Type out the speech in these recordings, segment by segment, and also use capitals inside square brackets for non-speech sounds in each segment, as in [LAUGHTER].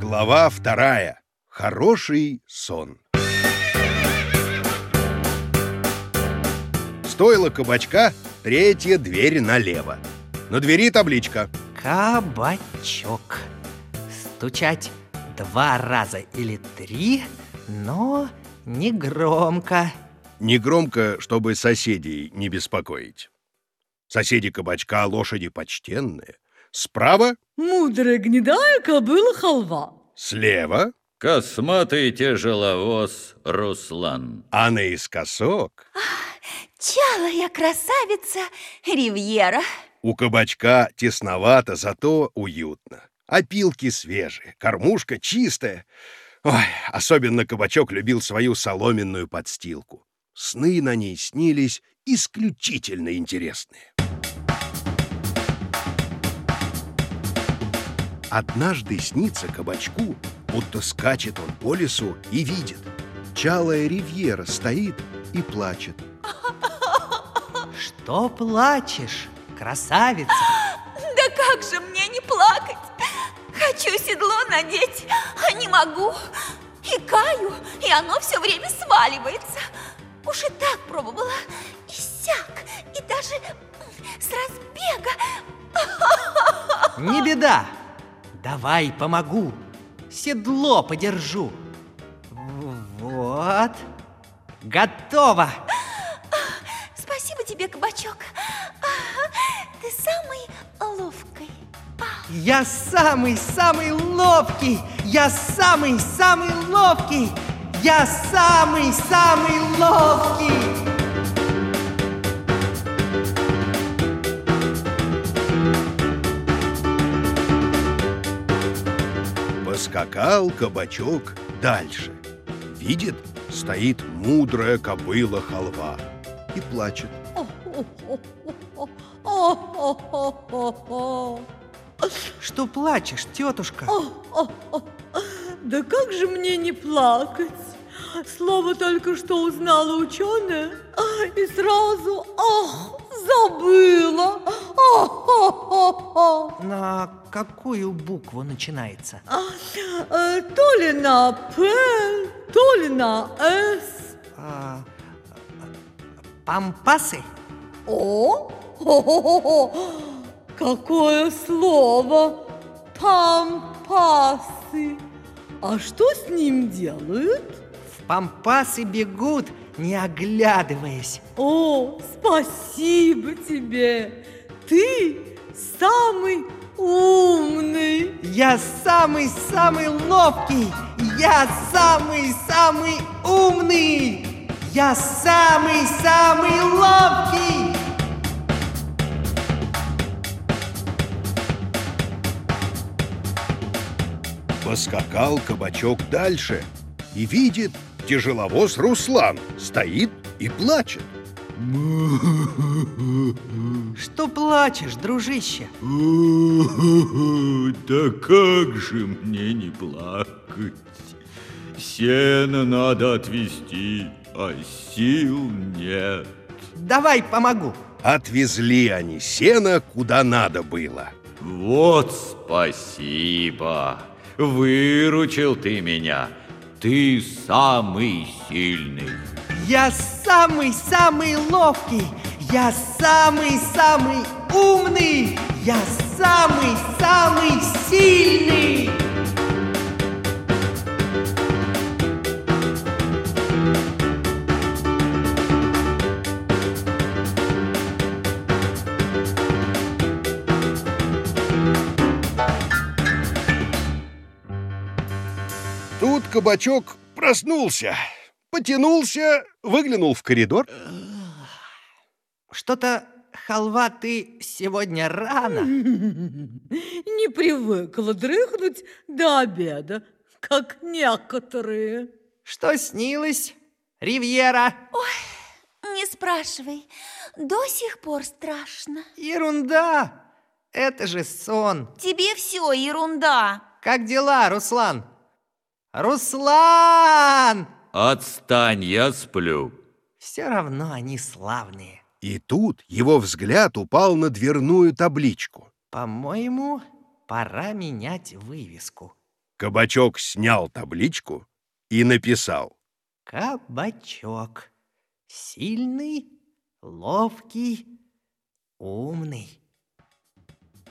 Глава вторая. Хороший сон. Стоило кабачка, третья дверь налево. На двери табличка. Кабачок. Стучать два раза или три, но не громко. Негромко, чтобы соседей не беспокоить. Соседи кабачка лошади почтенные. Справа, Мудрая гнедая кобыла халва. слева, Косматый тяжеловоз Руслан. а наискосок Чалая красавица Ривьера. у кабачка тесновато, зато уютно. Опилки свежие, кормушка чистая. Ой, особенно кабачок любил свою соломенную подстилку. Сны на ней снились исключительно интересные. Однажды снится кабачку, будто скачет он по лесу и видит. Чалая ривьера стоит и плачет. Что плачешь, красавица? Да как же мне не плакать? Хочу седло надеть, а не могу. И каю, и оно все время сваливается. Уж и так пробовала, и сяк, и даже с разбега. Не беда. Давай помогу. Седло подержу. Вот. Готово. Спасибо тебе, кабачок. Ты самый ловкий. Я самый-самый ловкий. Я самый-самый ловкий. Я самый-самый ловкий. Поскакал кабачок дальше. Видит, стоит мудрая кобыла халва и плачет. Что плачешь, тетушка? Да как же мне не плакать? Слово только что узнала ученая и сразу, ах, забыла. Ах, На какую букву начинается? Э, То ли на П, то ли на С. А, Пампасы? О, Хо-хо-хо-хо! какое слово! Пампасы! А что с ним делают? В пампасы бегут, не оглядываясь. О, спасибо тебе! Ты самый умный! Я самый-самый ловкий! Я самый-самый умный! Я самый-самый ловкий! Поскакал кабачок дальше и видит, тяжеловоз Руслан стоит и плачет. Что плачешь, дружище? Да как же мне не плакать? Сено надо отвезти, а сил нет. Давай помогу. Отвезли они сено куда надо было. Вот спасибо. Выручил ты меня. Ты самый сильный. Я самый-самый ловкий! Я самый-самый умный! Я самый-самый сильный! Тут кабачок проснулся, потянулся, выглянул в коридор. Что-то, халва, ты сегодня рано. [LAUGHS] Не привыкла дрыхнуть до обеда, как некоторые. Что снилось, Ривьера? Не спрашивай, до сих пор страшно. Ерунда! Это же сон. Тебе все ерунда. Как дела, Руслан? Руслан! Отстань, я сплю. Все равно они славные. И тут его взгляд упал на дверную табличку. По-моему, пора менять вывеску. Кабачок снял табличку и написал. Кабачок. Сильный, ловкий, умный.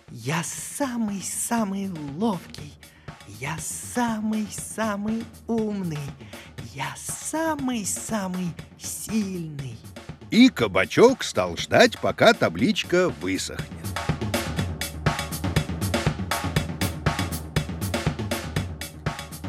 Я самый-самый ловкий. Я самый-самый умный. Я самый-самый сильный. И кабачок стал ждать, пока табличка высохнет.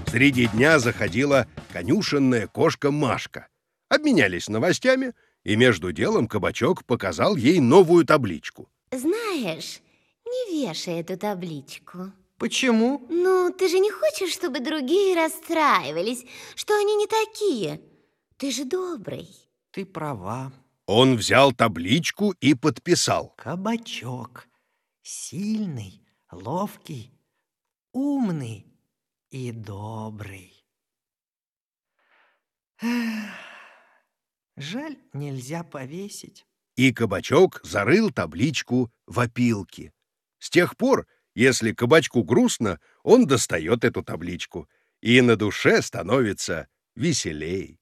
Среди дня заходила конюшенная кошка Машка. Обменялись новостями, и между делом кабачок показал ей новую табличку. Знаешь, не вешай эту табличку. Почему? Ну, ты же не хочешь, чтобы другие расстраивались, что они не такие. Ты же добрый. Ты права. Он взял табличку и подписал. Кабачок. Сильный, ловкий, умный и добрый. Жаль, нельзя повесить. И кабачок зарыл табличку в опилки. С тех пор, если кабачку грустно, он достает эту табличку, и на душе становится веселей.